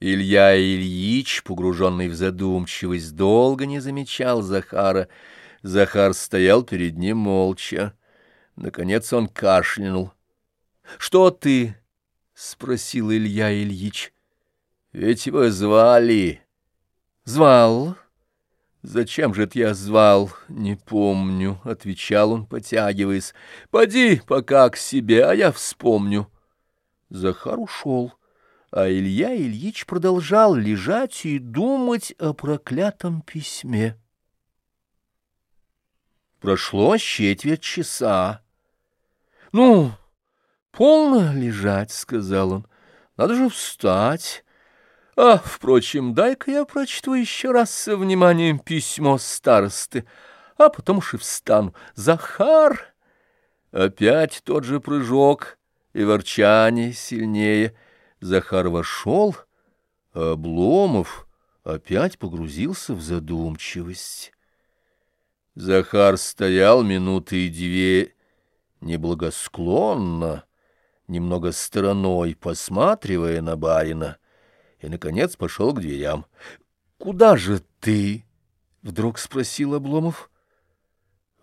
Илья Ильич, погруженный в задумчивость, долго не замечал Захара. Захар стоял перед ним молча. Наконец он кашлянул. — Что ты? — спросил Илья Ильич. — Ведь вы звали. — Звал. — Зачем же это я звал? — Не помню, — отвечал он, потягиваясь. — Поди пока к себе, а я вспомню. Захар ушел а Илья Ильич продолжал лежать и думать о проклятом письме. Прошло четверть часа. — Ну, полно лежать, — сказал он, — надо же встать. А, впрочем, дай-ка я прочту еще раз со вниманием письмо старосты, а потом уж и встану. Захар! Опять тот же прыжок и ворчание сильнее — Захар вошел, а Обломов опять погрузился в задумчивость. Захар стоял минуты две неблагосклонно, немного стороной, посматривая на барина, и, наконец, пошел к дверям. — Куда же ты? — вдруг спросил Обломов. —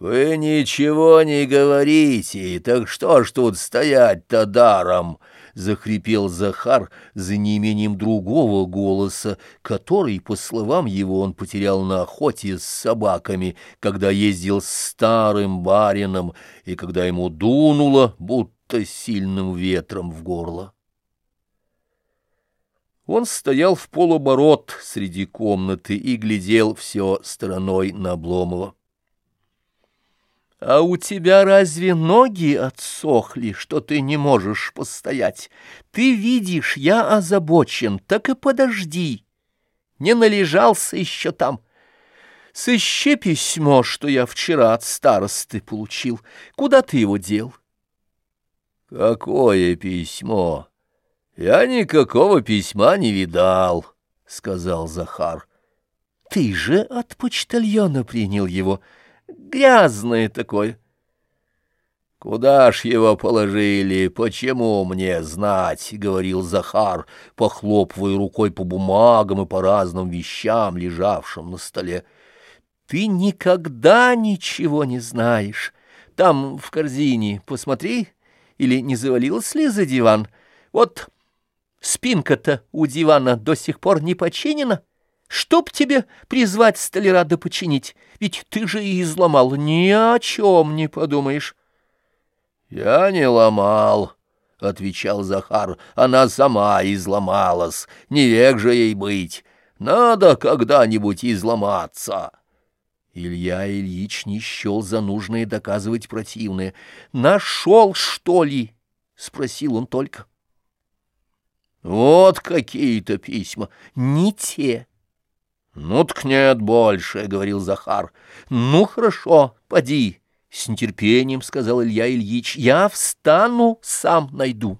Вы ничего не говорите, так что ж тут стоять-то даром? —— захрипел Захар за неимением другого голоса, который, по словам его, он потерял на охоте с собаками, когда ездил с старым барином и когда ему дунуло, будто сильным ветром в горло. Он стоял в полоборот среди комнаты и глядел все стороной на Обломова. А у тебя разве ноги отсохли, что ты не можешь постоять? Ты видишь, я озабочен, так и подожди. Не належался еще там. Сыщи письмо, что я вчера от старосты получил. Куда ты его дел? Какое письмо? Я никакого письма не видал, сказал Захар. Ты же от почтальона принял его, — Грязное такое. «Куда ж его положили? Почему мне знать?» — говорил Захар, похлопывая рукой по бумагам и по разным вещам, лежавшим на столе. «Ты никогда ничего не знаешь. Там, в корзине, посмотри, или не завалилась ли за диван? Вот спинка-то у дивана до сих пор не починена». Чтоб тебе призвать столяра да починить, ведь ты же и изломал, ни о чем не подумаешь. — Я не ломал, — отвечал Захар, — она сама изломалась, не век же ей быть, надо когда-нибудь изломаться. Илья Ильич не счел за нужное доказывать противное. — Нашел, что ли? — спросил он только. — Вот какие-то письма, не те. «Ну так нет больше», — говорил Захар. «Ну хорошо, поди», — с нетерпением сказал Илья Ильич. «Я встану, сам найду».